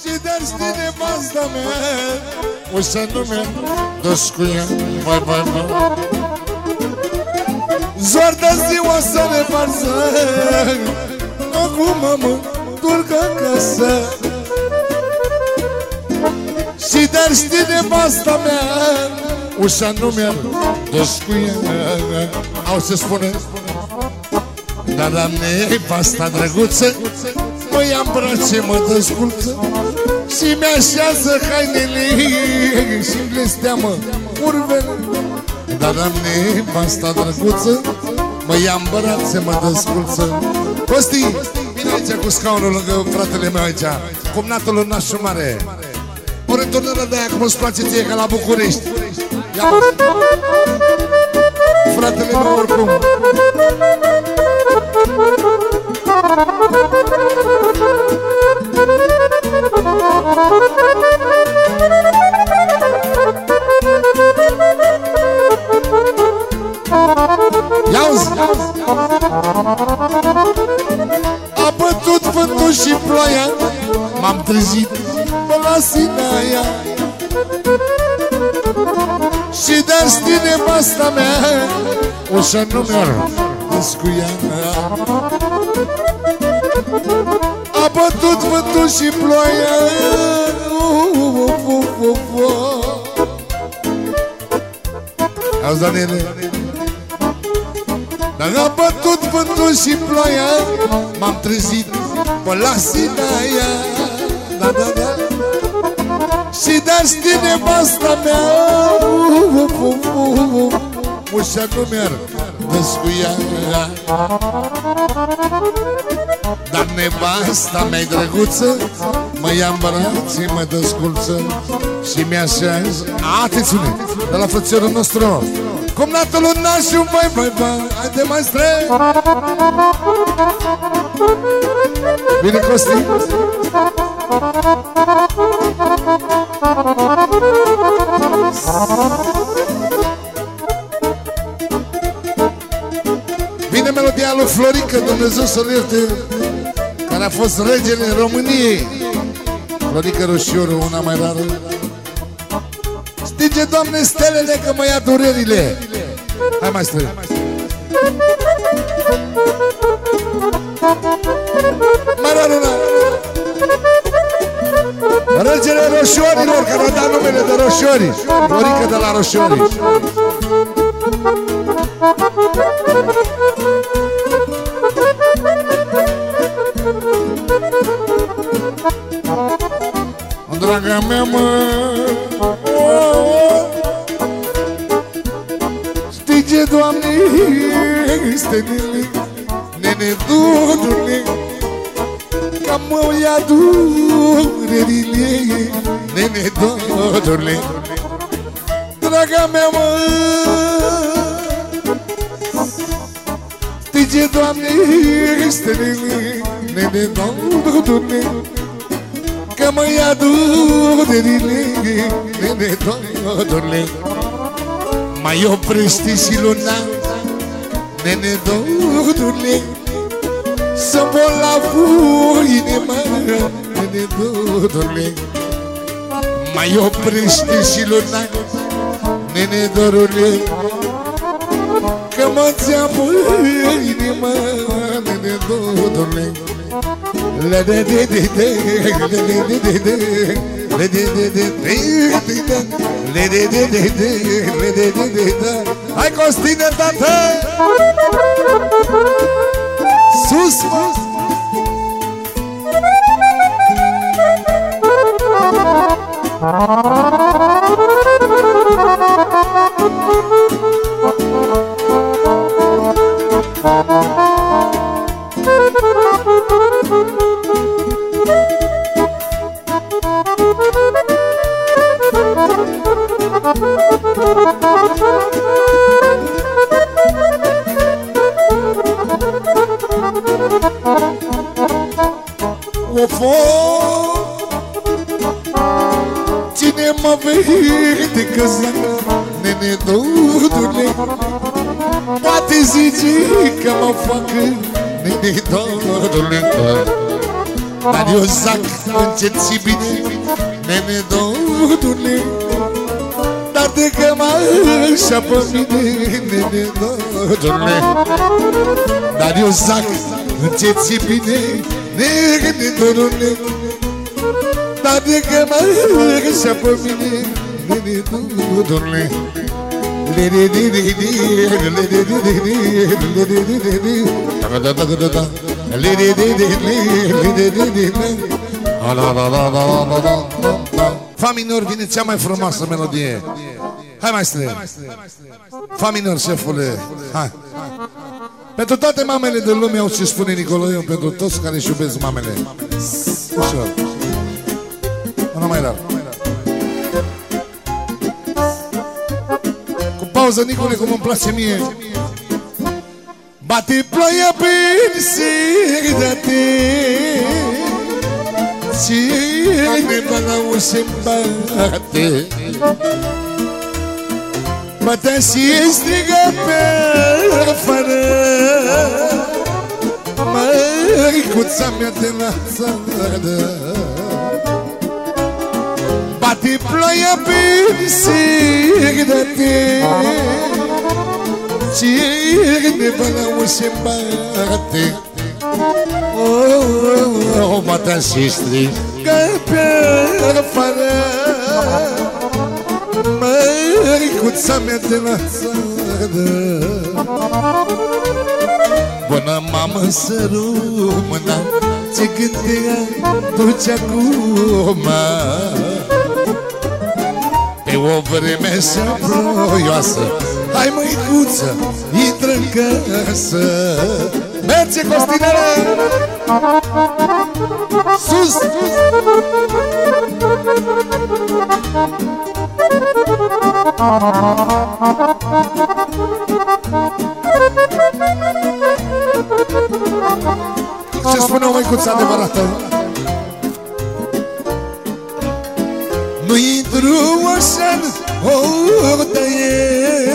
Și de-ar ști nevasta mea O să nu mi dus cu ea. Vai, vai, vai Zoar de ziua să ne farsă Acum mă întorc acasă Și de-ar ști nevasta mea Ușa nu mi-ar dus cu ea. Au să spune Dar la nevasta drăguță Mă ia în brațe, mă desculță Și mi-așează hainele Și-mi blesteamă urvele Dar la nevasta drăguță Mă ia în brațe, mă desculță Costi, vine aici cu scaunul lângă fratele meu aici Cumnatul în nașul mare. O returnără de aia cum îți place ție ca la București. Ia. Fratele meu oricum Ia-uzi! A bătut vântul și ploaia M-am trezit pe la Sinaia Și de-ar ști nevasta mea Ușa nu mi-ar descuia A bătut vântul și ploaia. Auzi, Daniele? Dar a bătut vântul și ploaia. M-am trezit pe la Sinaia. Da, da, da. Și de-ar ști nevasta mea Ușa nu mi-ar descuia Dar nevasta mea drăguță Mă ia în brațe, mă desculță Și mi-așează. Atențiune, de la frățiorul nostru Cumnatul lui nașul, băi, băi, băi Haide, maestre Bine, Costi lui Florică, Dumnezeu să-l ierte Care a fost regele României. Florică Roșioru, una mai rară. Stinge, Doamne, stelele că mă ia durerile. Hai, maestre. Mai rar una Regele Roșiorilor, care a dat numele de Roșiori Florică de la Roșiori Draga mea, mă. Stige, Doamne, stenile Nene, dudule Că mă ia durerile Nene, dudule Draga mea, mă. Stige, Doamne, stenile Nene, dudule Că mă ia durerile Nene, dudule mai oprește și luna Nene, dodule Să mă la inima Nene, dodule Mai oprește și luna Nene, dorule Că mă țeapă inima Nene, dodule Hai Costine, tată! Sus, mă! O foc Cine mă vede căzând Nene, dudule Poate zice că mă fac Nene, dudule Dar eu zac încet și bine Nene, dodule Dar de că mă așa pe mine Nene, dodule Dar eu zac încet și bine Nene, dodule Dar de că mă așa pe mine Nene, dodule Fa minor vine cea mai frumoasă melodie Hai maestre Fa minor, șefule. Hai. Pentru toate mamele din lume au ce spune Nicoloiu Pentru toți care își iubesc mamele. Ușor. Una mai rar pauză, Nicole, cum îmi place mie. Bate ploaia pe sigdate Cine mă la ușă bate Bătea și strigă pe afară Măricuța mea de la țară Bate ploaia pe sigdate Cine vă la ușă bate Oh, oh, oh, bătea și strigă pe afară Măricuța mea de la țară Bună mamă să rămână Ce gândea duce acum Pe o vreme să ploioasă Hai măicuță, intră în casă. Merge Costinele! Sus, sus Ce spune o măicuță adevărată? Nu intru așa o tăie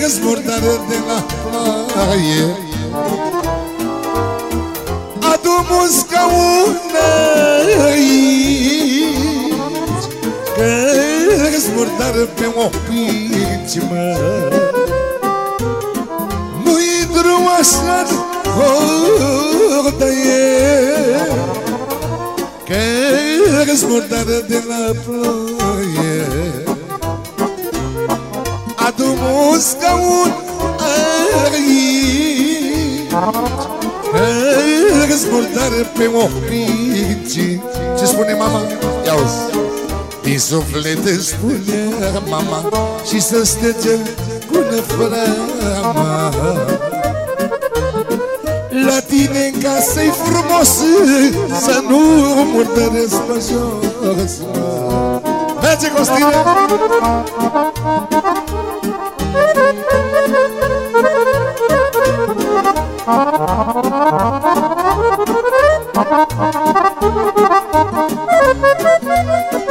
Că-s murdare de la ploaie Adu musca una Că-s murdare pe o pinci, mă Nu intru așa o tăie. Că-s murdare de la ploaie. Adu musca un aici Războrdare pe o pinci Ce spune mama? Ia uzi Din suflet îți spune mama Și să stege cu neframa La tine în casă e frumos Să nu murdăresc pe jos. Merge Costine!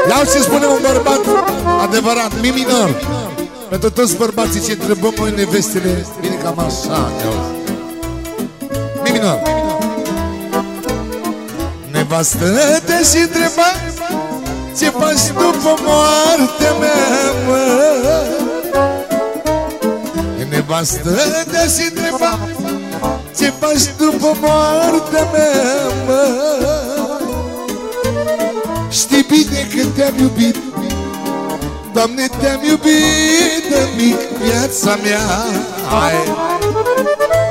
Iau ce spune un bărbat adevărat, mi minor Pentru toți bărbații ce întrebăm noi nevestele Vine cam așa, iau Mi minor Nevastă te-și întreba Ce faci după moartea mea, mă? Nevastă te-și întreba Ce faci după moartea mea, mă Știi bine că te-am iubit. Doamne, te-am iubit de mic viața mea. Hai.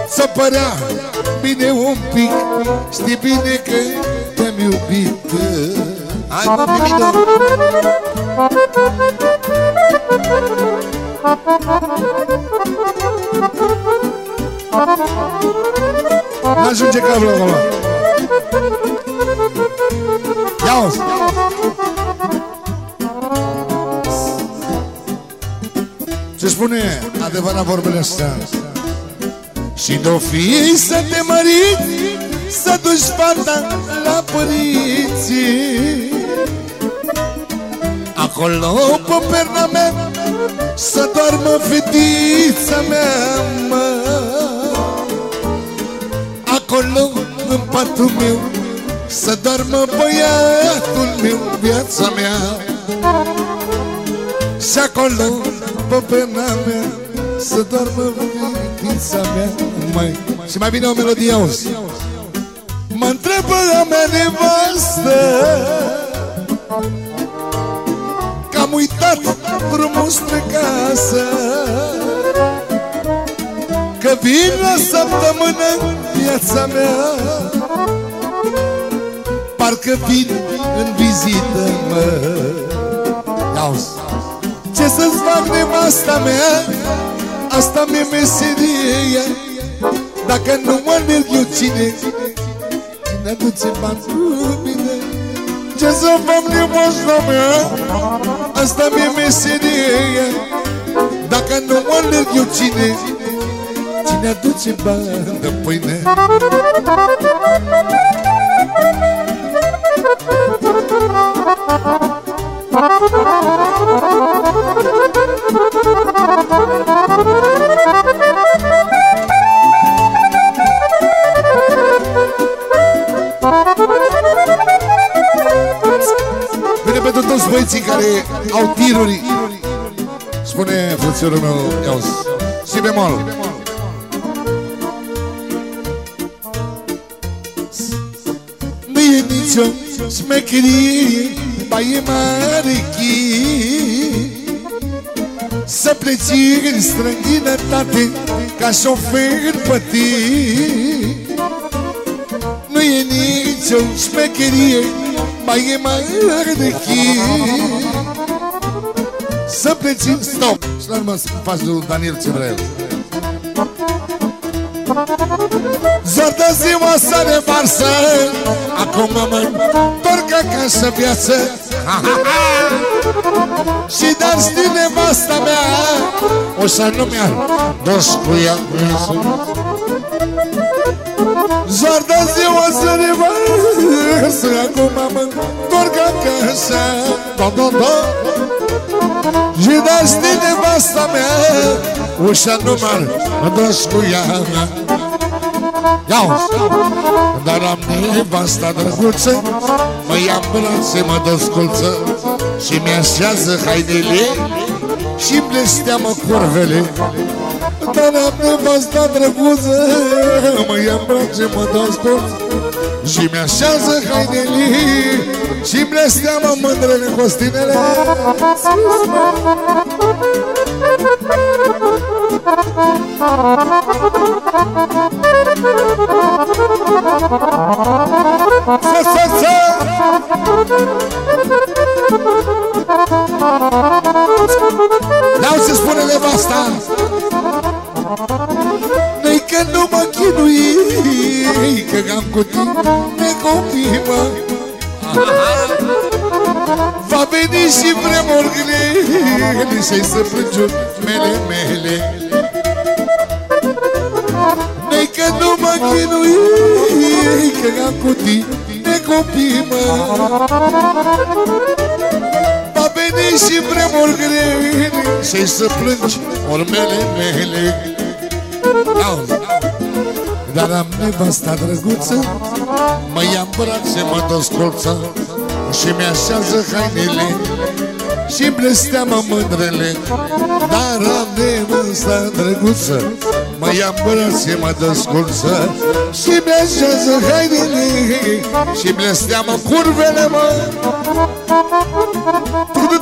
Să părea bine un pic. Știi bine că te-am iubit. Hai, mă, Mimino N-ajunge cablul acolo Ia-o! Ce spune adevărat vorbele astea? Și de-o fi să te măriți Să duci fata la părinții Acolo pe perna mea Să doarmă fetița mea, mă. Acolo în patul meu Să doarmă băiatul meu, viața mea. Și acolo, pe pena mea Să doarmă viața mea. Mai. Și mai bine o melodie auzi. Mă întrebă a mea nevastă Că am uitat frumos pe casă Că vin la săptămână viața mea Parcă vin în vizită, mă. Iauzi Ce să-ți fac nevasta mea? Asta mi-e meserie Dacă nu mă alerg eu cine Cine aduce bani cu mine? Ce să fac nevasta mea? Asta mi-e meserie Dacă nu mă alerg eu cine Cine aduce bani de pâine Bine pentru toți băieții care au tiruri. Spune frățiorul meu, iau Si bemol e nicio smecherie Mai e mare chii Să pleci în străinătate Ca șofer pe tine Nu e nicio șmecherie Mai e mare de chii Să pleci Stop! Și la urmă faci lui Daniel ce vrea el Zor de ziua să ne varsă. Acum mă întorc acasă viață. Și dar știi nevasta mea O să nu mi-ar dos cu ea. Zor de ziua să ne varsă. Acum mă întorc acasă Do, do, do Și dar știi nevasta mea Ușa nu m-ar dos cu ea. Iau Dar am nevasta drăguță Mă ia în brațe, mă dosculță Și mi-așează hainele Și blesteamă curvele. Dar am nevasta drăguță Mă ia în brațe, mă dosculță Și mi-așează hainele Și blesteamă mândrele costinele. Să, să, să! N-au să spune nevasta. Noi că nu mă chinui Că am cu tine copii, mă Va veni și vremuri grele Și-ai să plângi mele, mele. Noi că nu mă chinui Că am cu tine copii, mă. Va veni și vremuri grele Și-ai să plângi urmele mele. Auzi dar am nevasta drăguță Mă ia în brațe, mă doscolță Și mi-așează hainele Și blesteamă mândrele. Dar am nevasta drăguță Mă ia în brațe, mă doscolță Și mi-așează hainele Și blesteamă curvele, mă. Tudu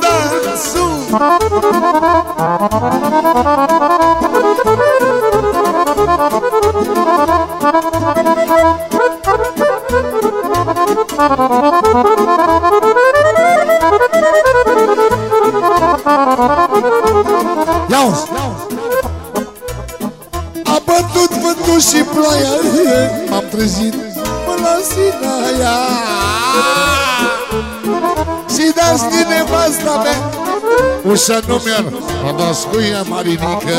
dansul Iauzi! A bătut vântul și ploaia M-am trezit până la Sinaia. Și dar știi nevasta mea. Ușa nu mi-ar adus cu ea marinică